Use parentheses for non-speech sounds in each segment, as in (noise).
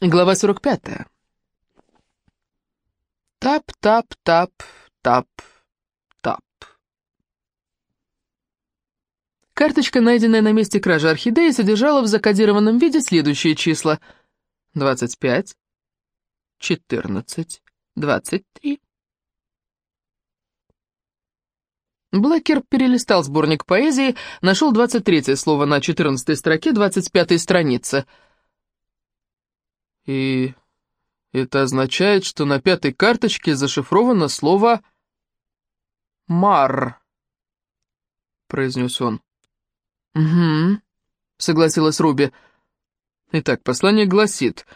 Глава 45. Тап-тап-тап-тап-тап. Карточка, найденная на месте кражи орхидеи, содержала в закодированном виде следующие числа. 25, 14, 23. Блэкер перелистал сборник поэзии, нашел 23 слово на 14 строке 25 страницы. И это означает, что на пятой карточке зашифровано слово «мар», — произнес он. «Угу», — согласилась Руби. Итак, послание гласит,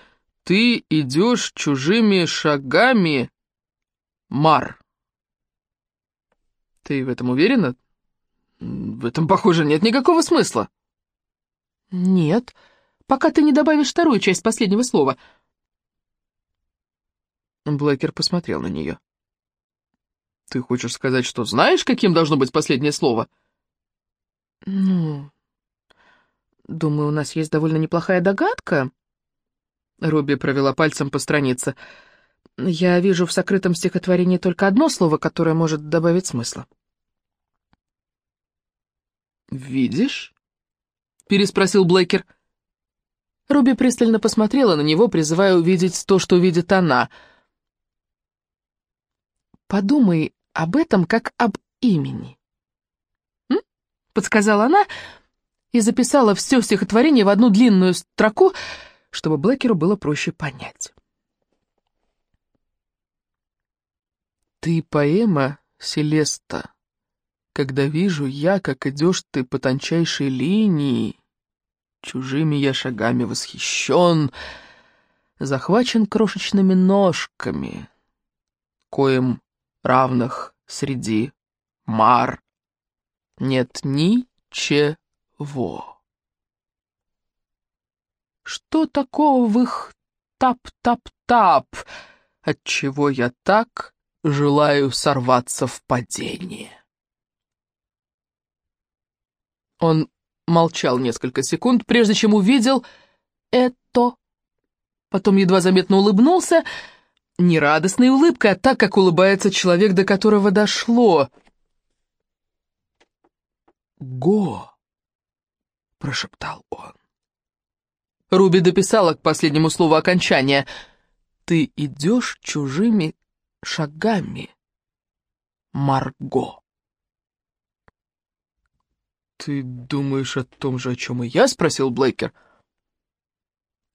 «Ты идешь чужими шагами, Мар». Ты в этом уверена? В этом, похоже, нет никакого смысла. Нет, пока ты не добавишь вторую часть последнего слова. Блэкер посмотрел на нее. Ты хочешь сказать, что знаешь, каким должно быть последнее слово? — «Ну, думаю, у нас есть довольно неплохая догадка». Руби провела пальцем по странице. «Я вижу в сокрытом стихотворении только одно слово, которое может добавить смысла». «Видишь?» — переспросил Блейкер. Руби пристально посмотрела на него, призывая увидеть то, что видит она. «Подумай об этом как об имени подсказала она и записала все стихотворение в одну длинную строку, чтобы Блэкеру было проще понять. «Ты поэма, Селеста, когда вижу я, как идешь ты по тончайшей линии, чужими я шагами восхищен, захвачен крошечными ножками, коим равных среди мар нет ничего. Что такого в их тап-тап-тап, отчего я так желаю сорваться в падение? Он молчал несколько секунд, прежде чем увидел это. Потом едва заметно улыбнулся, не радостной улыбкой, а так, как улыбается человек, до которого дошло — «Го!» — прошептал он. Руби дописала к последнему слову окончания. «Ты идешь чужими шагами, Марго». «Ты думаешь о том же, о чем и я?» — спросил Блейкер.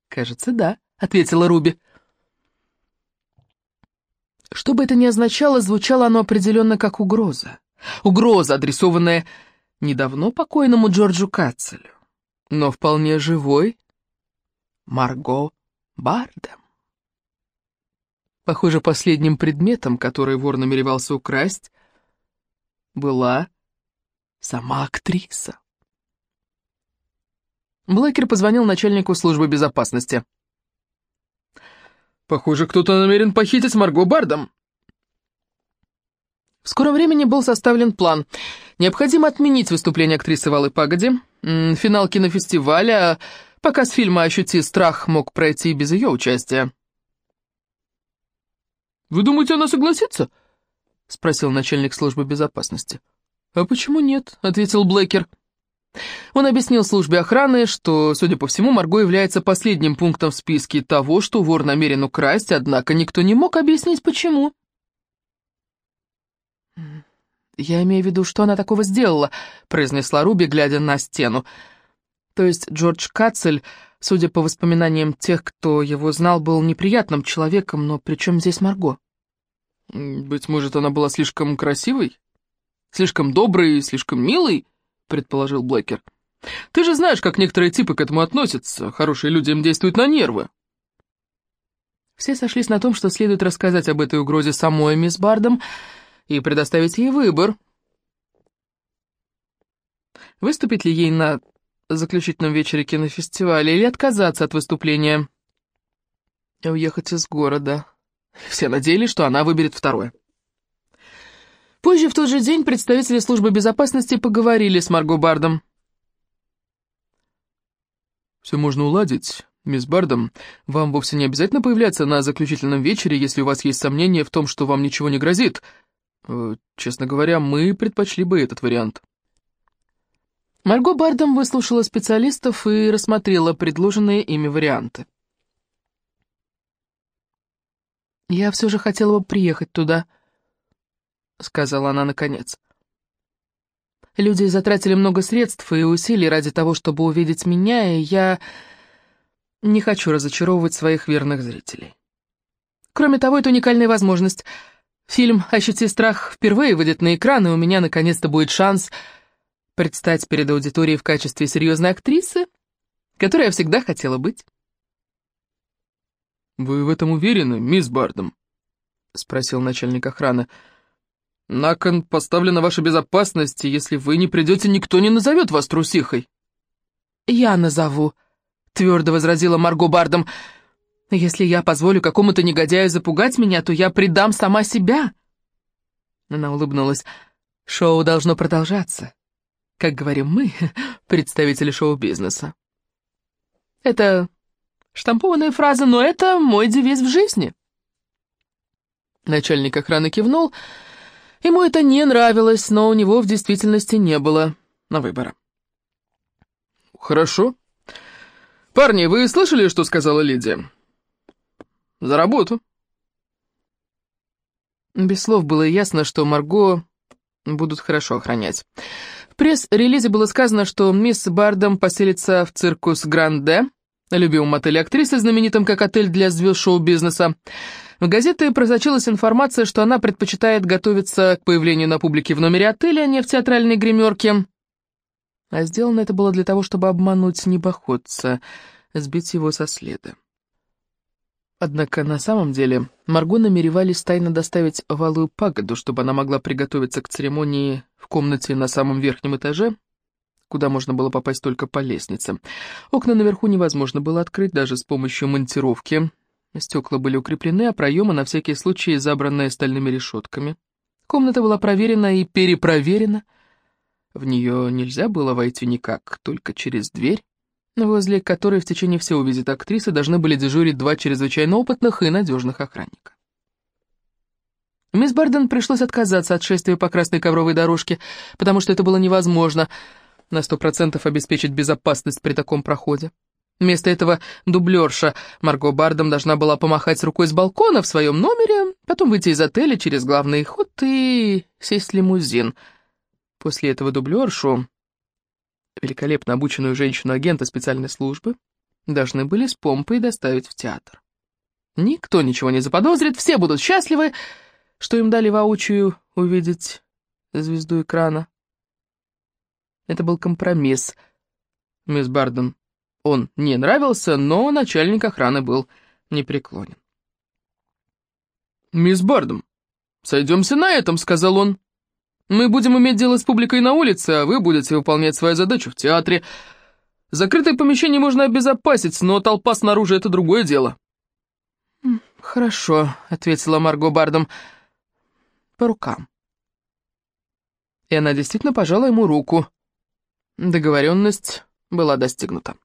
«Кажется, да», — ответила Руби. Что бы это ни означало, звучало оно определенно как угроза. Угроза, адресованная недавно покойному Джорджу Кацелю, но вполне живой Марго Бардем. Похоже, последним предметом, который вор намеревался украсть, была сама актриса. Блэкер позвонил начальнику службы безопасности. «Похоже, кто-то намерен похитить Марго Бардом», в скором времени был составлен план. Необходимо отменить выступление актрисы Валы Пагоди, финал кинофестиваля, показ фильма «Ощути страх» мог пройти без ее участия. «Вы думаете, она согласится?» — спросил начальник службы безопасности. «А почему нет?» — ответил Блэкер. Он объяснил службе охраны, что, судя по всему, Марго является последним пунктом в списке того, что вор намерен украсть, однако никто не мог объяснить, почему. «Я имею в виду, что она такого сделала», — произнесла Руби, глядя на стену. То есть Джордж Кацель, судя по воспоминаниям тех, кто его знал, был неприятным человеком, но при чем здесь Марго? «Быть может, она была слишком красивой? Слишком доброй и слишком милой?» — предположил Блэкер. «Ты же знаешь, как некоторые типы к этому относятся. Хорошие люди им действуют на нервы». Все сошлись на том, что следует рассказать об этой угрозе самой мисс Бардом, — и предоставить ей выбор. Выступить ли ей на заключительном вечере кинофестиваля или отказаться от выступления уехать из города. Все надеялись, что она выберет второе. Позже в тот же день представители службы безопасности поговорили с Марго Бардом. «Все можно уладить, «Мисс Бардом, вам вовсе не обязательно появляться на заключительном вечере, если у вас есть сомнения в том, что вам ничего не грозит. Э, честно говоря, мы предпочли бы этот вариант». Марго Бардом выслушала специалистов и рассмотрела предложенные ими варианты. «Я все же хотела бы приехать туда», — сказала она наконец. «Люди затратили много средств и усилий ради того, чтобы увидеть меня, и я не хочу разочаровывать своих верных зрителей. Кроме того, это уникальная возможность. Фильм «Ощути страх» впервые выйдет на экран, и у меня наконец-то будет шанс предстать перед аудиторией в качестве серьезной актрисы, которой я всегда хотела быть. «Вы в этом уверены, мисс Бардом?» — спросил начальник охраны. «На кон поставлена ваша безопасность, и если вы не придете, никто не назовет вас трусихой». «Я назову», — твердо возразила Марго Бардом. «Если я позволю какому-то негодяю запугать меня, то я предам сама себя». Она улыбнулась. «Шоу должно продолжаться. Как говорим мы, (laughs) представители шоу-бизнеса». «Это Штампованная фраза, но это мой девиз в жизни. Начальник охраны кивнул. Ему это не нравилось, но у него в действительности не было на выбора. «Хорошо. Парни, вы слышали, что сказала Лидия? За работу». Без слов было ясно, что Марго будут хорошо охранять. В пресс-релизе было сказано, что мисс Бардом поселится в циркус Гранде, любимом отеле актрисы, знаменитом как отель для звезд шоу-бизнеса. В газеты просочилась информация, что она предпочитает готовиться к появлению на публике в номере отеля, а не в театральной гримерке. А сделано это было для того, чтобы обмануть небоходца, сбить его со следа. Однако на самом деле Марго намеревались тайно доставить в Алую Пагоду, чтобы она могла приготовиться к церемонии в комнате на самом верхнем этаже, куда можно было попасть только по лестнице. Окна наверху невозможно было открыть даже с помощью монтировки. Стекла были укреплены, а проемы на всякий случай забранные стальными решетками. Комната была проверена и перепроверена. В нее нельзя было войти никак, только через дверь, возле которой в течение всего визита актрисы должны были дежурить два чрезвычайно опытных и надежных охранника. Мисс Барден пришлось отказаться от шествия по красной ковровой дорожке, потому что это было невозможно — на сто процентов обеспечить безопасность при таком проходе. Вместо этого дублерша Марго Бардом должна была помахать рукой с балкона в своем номере, потом выйти из отеля через главный ход и сесть в лимузин. После этого дублершу, великолепно обученную женщину-агента специальной службы, должны были с помпой доставить в театр. Никто ничего не заподозрит, все будут счастливы, что им дали воочию увидеть звезду экрана. Это был компромисс. Мисс Барден он не нравился, но начальник охраны был непреклонен. «Мисс Бардом, сойдемся на этом», — сказал он. «Мы будем иметь дело с публикой на улице, а вы будете выполнять свою задачу в театре. Закрытое помещение можно обезопасить, но толпа снаружи — это другое дело». «Хорошо», — ответила Марго Бардом. «По рукам». И она действительно пожала ему руку. Договоренность была достигнута.